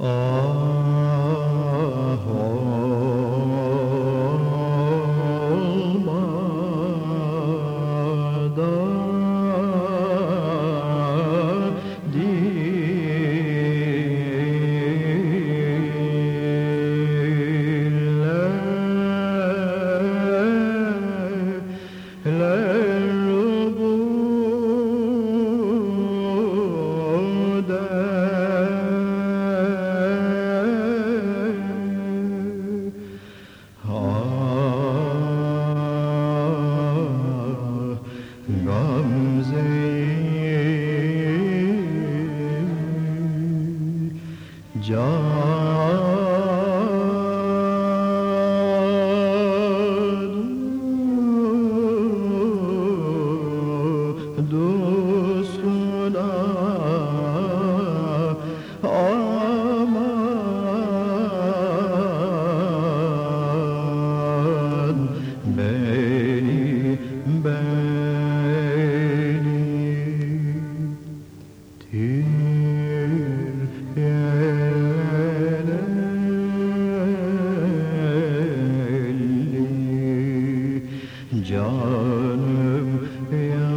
哦。जा canım yana